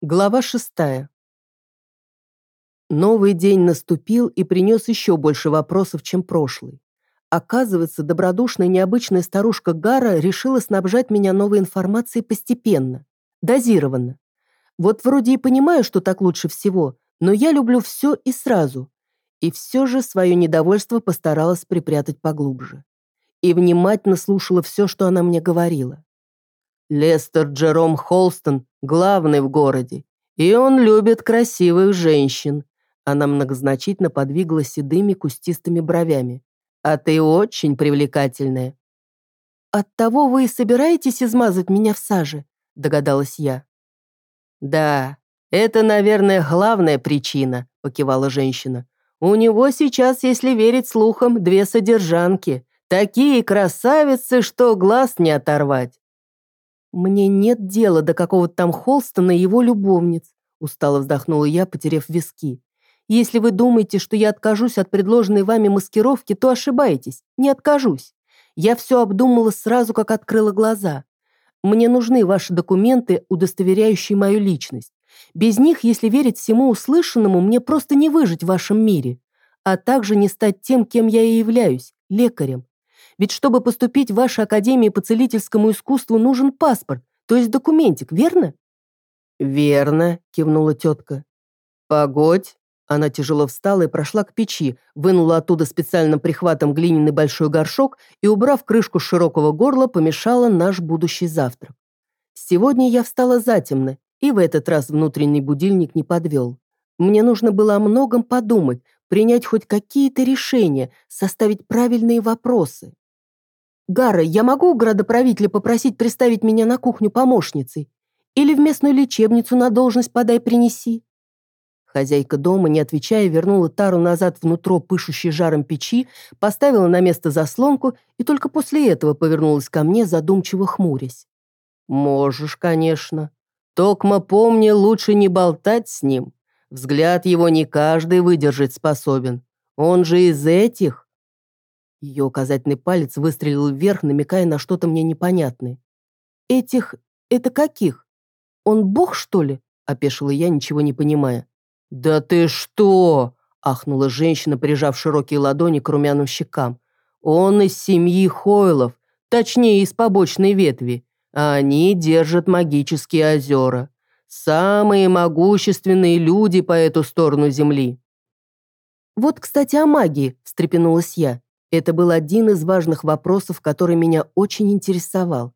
Глава шестая. Новый день наступил и принес еще больше вопросов, чем прошлый. Оказывается, добродушная необычная старушка Гара решила снабжать меня новой информацией постепенно, дозированно. Вот вроде и понимаю, что так лучше всего, но я люблю все и сразу. И все же свое недовольство постаралась припрятать поглубже. И внимательно слушала все, что она мне говорила. Лестер Джером Холстон главный в городе, и он любит красивых женщин. Она многозначительно подвигла седыми кустистыми бровями. А ты очень привлекательная. Оттого вы и собираетесь измазать меня в саже, догадалась я. Да, это, наверное, главная причина, покивала женщина. У него сейчас, если верить слухам, две содержанки. Такие красавицы, что глаз не оторвать. «Мне нет дела до какого-то там Холстона и его любовниц», устало вздохнула я, потеряв виски. «Если вы думаете, что я откажусь от предложенной вами маскировки, то ошибаетесь. Не откажусь. Я все обдумала сразу, как открыла глаза. Мне нужны ваши документы, удостоверяющие мою личность. Без них, если верить всему услышанному, мне просто не выжить в вашем мире, а также не стать тем, кем я и являюсь, лекарем. Ведь чтобы поступить в вашу академию по целительскому искусству, нужен паспорт, то есть документик, верно?» «Верно», — кивнула тетка. «Погодь». Она тяжело встала и прошла к печи, вынула оттуда специальным прихватом глиняный большой горшок и, убрав крышку широкого горла, помешала наш будущий завтрак. Сегодня я встала затемно, и в этот раз внутренний будильник не подвел. Мне нужно было о многом подумать, принять хоть какие-то решения, составить правильные вопросы. «Гара, я могу у градоправителя попросить приставить меня на кухню помощницей? Или в местную лечебницу на должность подай-принеси?» Хозяйка дома, не отвечая, вернула тару назад внутрь пышущей жаром печи, поставила на место заслонку и только после этого повернулась ко мне, задумчиво хмурясь. «Можешь, конечно. Токма помни, лучше не болтать с ним. Взгляд его не каждый выдержать способен. Он же из этих, ее указательный палец выстрелил вверх, намекая на что-то мне непонятное. «Этих... это каких? Он бог, что ли?» – опешила я, ничего не понимая. «Да ты что?» – ахнула женщина, прижав широкие ладони к румяным щекам. «Он из семьи Хойлов, точнее, из побочной ветви. Они держат магические озера. Самые могущественные люди по эту сторону земли». «Вот, кстати, о магии», – встрепенулась я. Это был один из важных вопросов, который меня очень интересовал.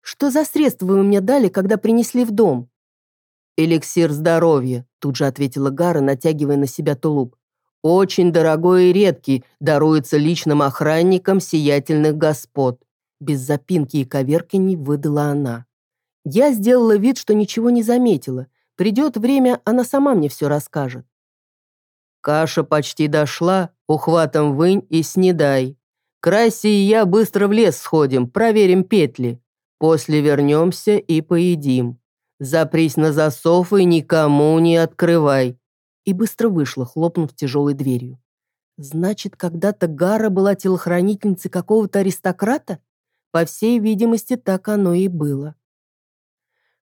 Что за средства вы мне дали, когда принесли в дом? «Эликсир здоровья», – тут же ответила Гара, натягивая на себя тулуп. «Очень дорогой и редкий, даруется личным охранникам сиятельных господ». Без запинки и коверканий выдала она. Я сделала вид, что ничего не заметила. Придет время, она сама мне все расскажет. Каша почти дошла, ухватом вынь и снедай. Краси и я быстро в лес сходим, проверим петли. После вернемся и поедим. Запрись на засов и никому не открывай». И быстро вышла, хлопнув тяжелой дверью. «Значит, когда-то Гара была телохранительницей какого-то аристократа? По всей видимости, так оно и было».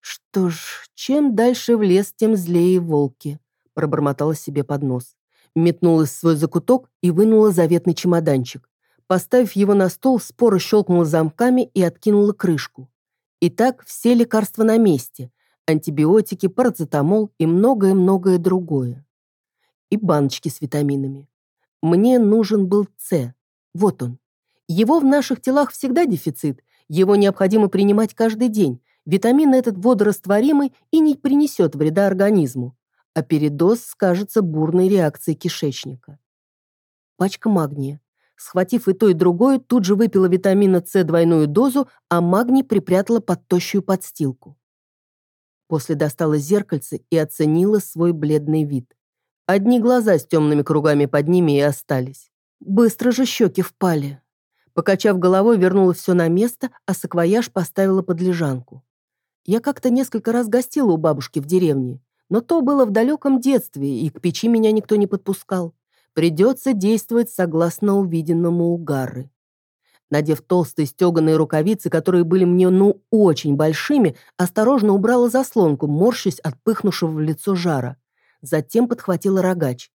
«Что ж, чем дальше в лес, тем злее волки», пробормотала себе под нос метнулась в свой закуток и вынула заветный чемоданчик. Поставив его на стол, споро щелкнула замками и откинула крышку. Итак, все лекарства на месте. Антибиотики, парацетамол и многое-многое другое. И баночки с витаминами. Мне нужен был С. Вот он. Его в наших телах всегда дефицит. Его необходимо принимать каждый день. Витамин этот водорастворимый и не принесет вреда организму а передоз скажется бурной реакцией кишечника. Пачка магния. Схватив и то, и другое, тут же выпила витамина С двойную дозу, а магний припрятала под тощую подстилку. После достала зеркальце и оценила свой бледный вид. Одни глаза с темными кругами под ними и остались. Быстро же щеки впали. Покачав головой, вернула все на место, а саквояж поставила под лежанку. Я как-то несколько раз гостила у бабушки в деревне. Но то было в далеком детстве, и к печи меня никто не подпускал. Придется действовать согласно увиденному у Гарры. Надев толстые стеганые рукавицы, которые были мне ну очень большими, осторожно убрала заслонку, морщась от пыхнувшего в лицо жара. Затем подхватила рогач.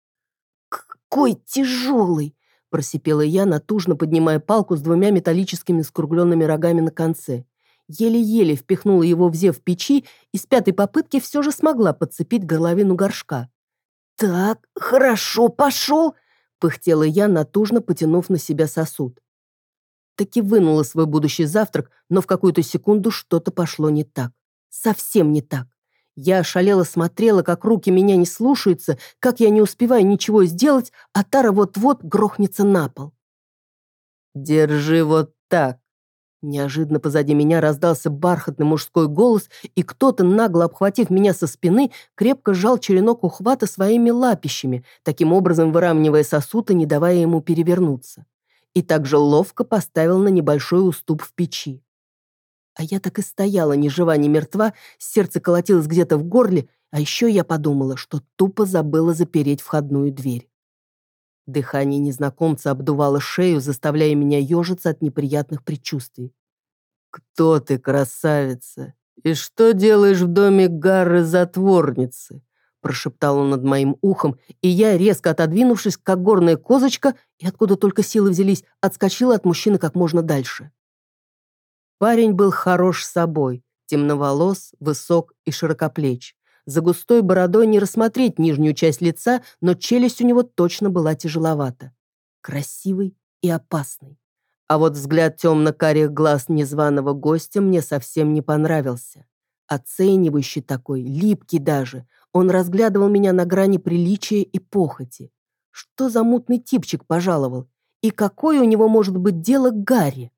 «Какой тяжелый!» – просипела я, натужно поднимая палку с двумя металлическими скругленными рогами на конце. Еле-еле впихнула его в зев печи и с пятой попытки все же смогла подцепить горловину горшка. «Так, хорошо, пошел!» – пыхтела я, натужно потянув на себя сосуд. Таки вынула свой будущий завтрак, но в какую-то секунду что-то пошло не так. Совсем не так. Я ошалела смотрела, как руки меня не слушаются, как я не успеваю ничего сделать, а Тара вот-вот грохнется на пол. «Держи вот так», Неожиданно позади меня раздался бархатный мужской голос, и кто-то, нагло обхватив меня со спины, крепко сжал черенок ухвата своими лапищами, таким образом выравнивая сосуд и не давая ему перевернуться. И также ловко поставил на небольшой уступ в печи. А я так и стояла, ни жива, ни мертва, сердце колотилось где-то в горле, а еще я подумала, что тупо забыла запереть входную дверь. Дыхание незнакомца обдувало шею, заставляя меня ежиться от неприятных предчувствий. «Кто ты, красавица? И что делаешь в доме Гарры-затворницы?» прошептал он над моим ухом, и я, резко отодвинувшись, как горная козочка, и откуда только силы взялись, отскочила от мужчины как можно дальше. Парень был хорош собой, темноволос, высок и широкоплеч. За густой бородой не рассмотреть нижнюю часть лица, но челюсть у него точно была тяжеловата. Красивый и опасный. А вот взгляд темно-карих глаз незваного гостя мне совсем не понравился. Оценивающий такой, липкий даже. Он разглядывал меня на грани приличия и похоти. Что за мутный типчик пожаловал? И какое у него может быть дело к Гарри?